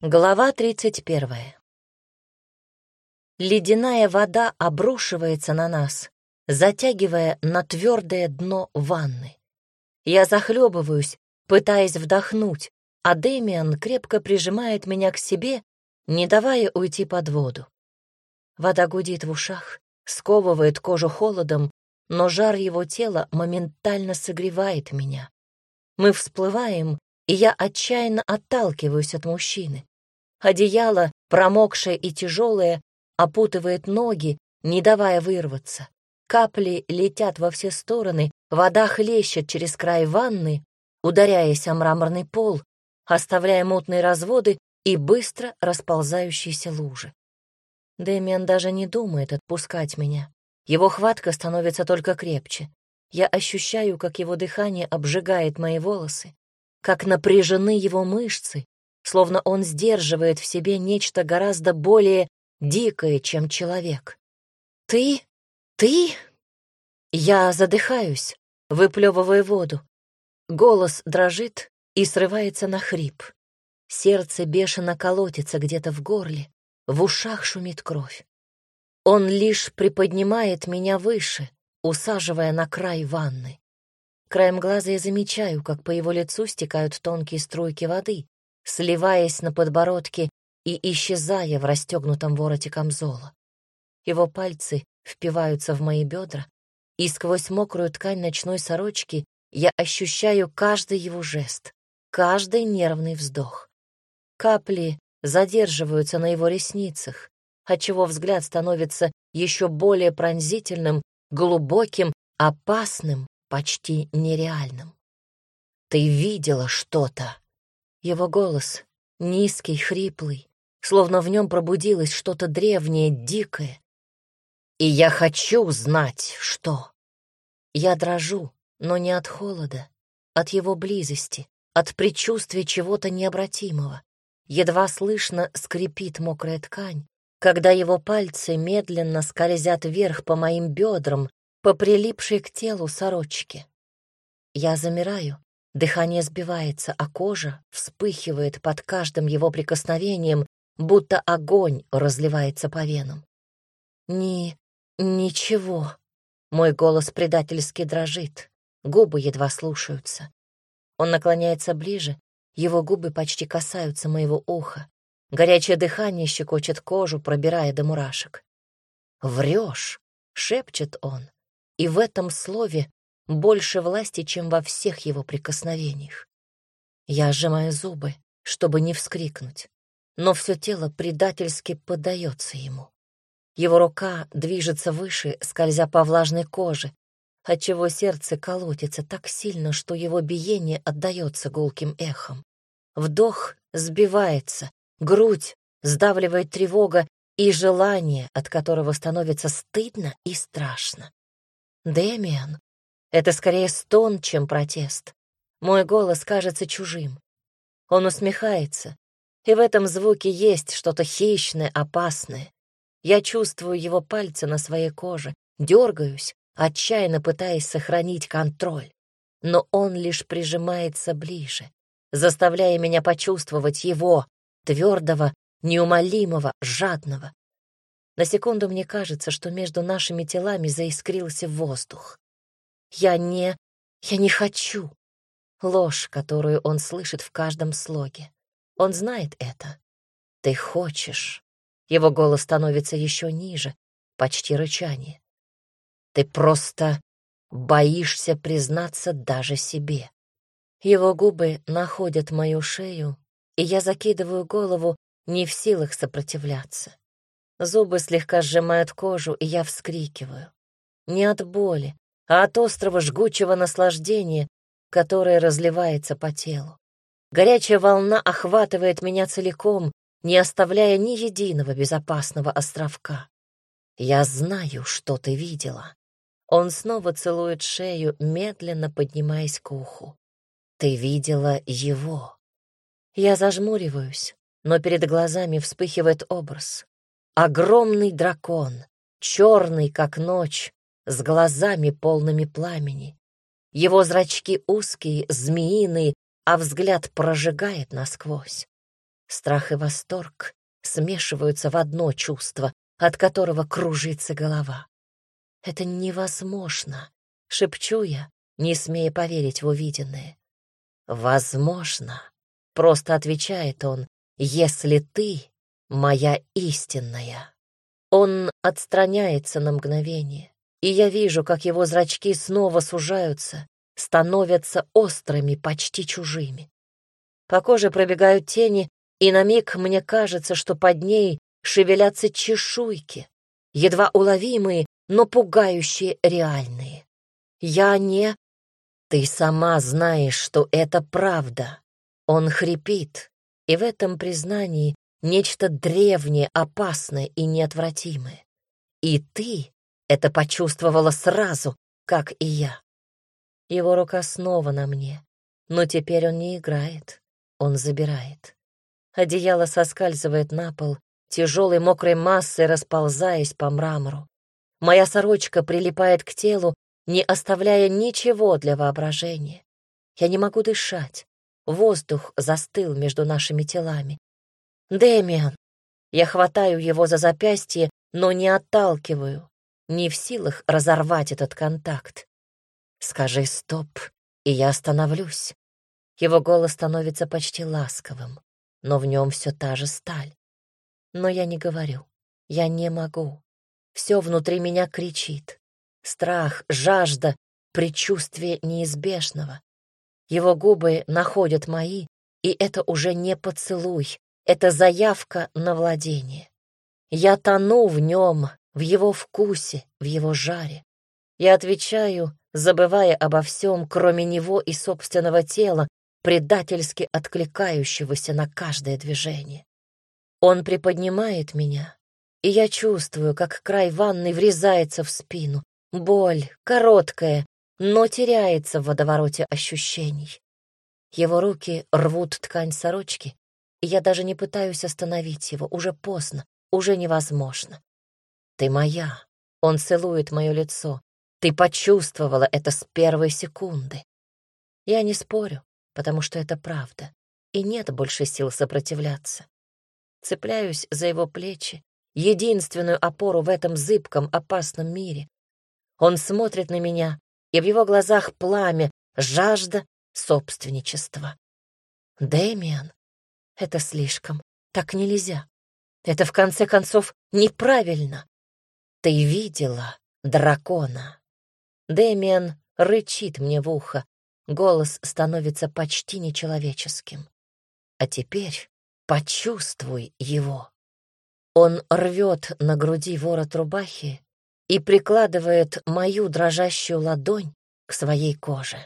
Глава 31. Ледяная вода обрушивается на нас, затягивая на твердое дно ванны. Я захлебываюсь, пытаясь вдохнуть, а Дэмиан крепко прижимает меня к себе, не давая уйти под воду. Вода гудит в ушах, сковывает кожу холодом, но жар его тела моментально согревает меня. Мы всплываем, и я отчаянно отталкиваюсь от мужчины. Одеяло, промокшее и тяжелое, опутывает ноги, не давая вырваться. Капли летят во все стороны, вода хлещет через край ванны, ударяясь о мраморный пол, оставляя мутные разводы и быстро расползающиеся лужи. Дэмиан даже не думает отпускать меня. Его хватка становится только крепче. Я ощущаю, как его дыхание обжигает мои волосы, как напряжены его мышцы, словно он сдерживает в себе нечто гораздо более дикое, чем человек. «Ты? Ты?» Я задыхаюсь, выплевывая воду. Голос дрожит и срывается на хрип. Сердце бешено колотится где-то в горле, в ушах шумит кровь. Он лишь приподнимает меня выше, усаживая на край ванны. Краем глаза я замечаю, как по его лицу стекают тонкие струйки воды, сливаясь на подбородке и исчезая в расстегнутом вороте камзола. Его пальцы впиваются в мои бедра, и сквозь мокрую ткань ночной сорочки я ощущаю каждый его жест, каждый нервный вздох. Капли задерживаются на его ресницах, отчего взгляд становится еще более пронзительным, глубоким, опасным, почти нереальным. «Ты видела что-то?» Его голос низкий, хриплый, словно в нем пробудилось что-то древнее, дикое. И я хочу знать, что. Я дрожу, но не от холода, от его близости, от предчувствия чего-то необратимого. Едва слышно скрипит мокрая ткань, когда его пальцы медленно скользят вверх по моим бедрам, по прилипшей к телу сорочке. Я замираю, Дыхание сбивается, а кожа вспыхивает под каждым его прикосновением, будто огонь разливается по венам. «Ни... ничего». Мой голос предательски дрожит, губы едва слушаются. Он наклоняется ближе, его губы почти касаются моего уха. Горячее дыхание щекочет кожу, пробирая до мурашек. «Врешь», — шепчет он, и в этом слове больше власти, чем во всех его прикосновениях. Я сжимаю зубы, чтобы не вскрикнуть, но все тело предательски поддается ему. Его рука движется выше, скользя по влажной коже, отчего сердце колотится так сильно, что его биение отдается гулким эхом. Вдох сбивается, грудь сдавливает тревога и желание, от которого становится стыдно и страшно. Дэмиан это скорее стон, чем протест. Мой голос кажется чужим. Он усмехается, и в этом звуке есть что-то хищное, опасное. Я чувствую его пальцы на своей коже, дергаюсь, отчаянно пытаясь сохранить контроль. Но он лишь прижимается ближе, заставляя меня почувствовать его, твердого, неумолимого, жадного. На секунду мне кажется, что между нашими телами заискрился воздух. Я не... я не хочу. Ложь, которую он слышит в каждом слоге. Он знает это. Ты хочешь. Его голос становится еще ниже, почти рычание. Ты просто боишься признаться даже себе. Его губы находят мою шею, и я закидываю голову, не в силах сопротивляться. Зубы слегка сжимают кожу, и я вскрикиваю. Не от боли, а от острого жгучего наслаждения, которое разливается по телу. Горячая волна охватывает меня целиком, не оставляя ни единого безопасного островка. Я знаю, что ты видела. Он снова целует шею, медленно поднимаясь к уху. Ты видела его. Я зажмуриваюсь, но перед глазами вспыхивает образ. Огромный дракон, черный, как ночь, с глазами полными пламени. Его зрачки узкие, змеиные, а взгляд прожигает насквозь. Страх и восторг смешиваются в одно чувство, от которого кружится голова. «Это невозможно», — шепчу я, не смея поверить в увиденное. «Возможно», — просто отвечает он, «если ты моя истинная». Он отстраняется на мгновение, и я вижу, как его зрачки снова сужаются, становятся острыми, почти чужими. По коже пробегают тени, и на миг мне кажется, что под ней шевелятся чешуйки, едва уловимые, но пугающие реальные. Я не... Ты сама знаешь, что это правда. Он хрипит, и в этом признании нечто древнее, опасное и неотвратимое. И ты это почувствовала сразу, как и я. Его рука снова на мне, но теперь он не играет, он забирает. Одеяло соскальзывает на пол, тяжелой мокрой массой расползаясь по мрамору. Моя сорочка прилипает к телу, не оставляя ничего для воображения. Я не могу дышать. Воздух застыл между нашими телами. «Дэмиан!» Я хватаю его за запястье, но не отталкиваю, не в силах разорвать этот контакт. «Скажи стоп, и я остановлюсь». Его голос становится почти ласковым, но в нем все та же сталь. Но я не говорю, я не могу. Все внутри меня кричит. Страх, жажда, предчувствие неизбежного. Его губы находят мои, и это уже не поцелуй, это заявка на владение. Я тону в нем, в его вкусе, в его жаре. Я отвечаю, забывая обо всем, кроме него и собственного тела, предательски откликающегося на каждое движение. Он приподнимает меня, и я чувствую, как край ванны врезается в спину. Боль, короткая, но теряется в водовороте ощущений. Его руки рвут ткань сорочки, и я даже не пытаюсь остановить его, уже поздно, уже невозможно. «Ты моя», — он целует мое лицо, «ты почувствовала это с первой секунды». Я не спорю, потому что это правда, и нет больше сил сопротивляться. Цепляюсь за его плечи, единственную опору в этом зыбком, опасном мире. Он смотрит на меня, и в его глазах пламя, жажда собственничества. Дэмиан, это слишком. Так нельзя. Это, в конце концов, неправильно. Ты видела дракона? Дэмиан рычит мне в ухо. Голос становится почти нечеловеческим. А теперь почувствуй его. Он рвет на груди ворот рубахи и прикладывает мою дрожащую ладонь к своей коже.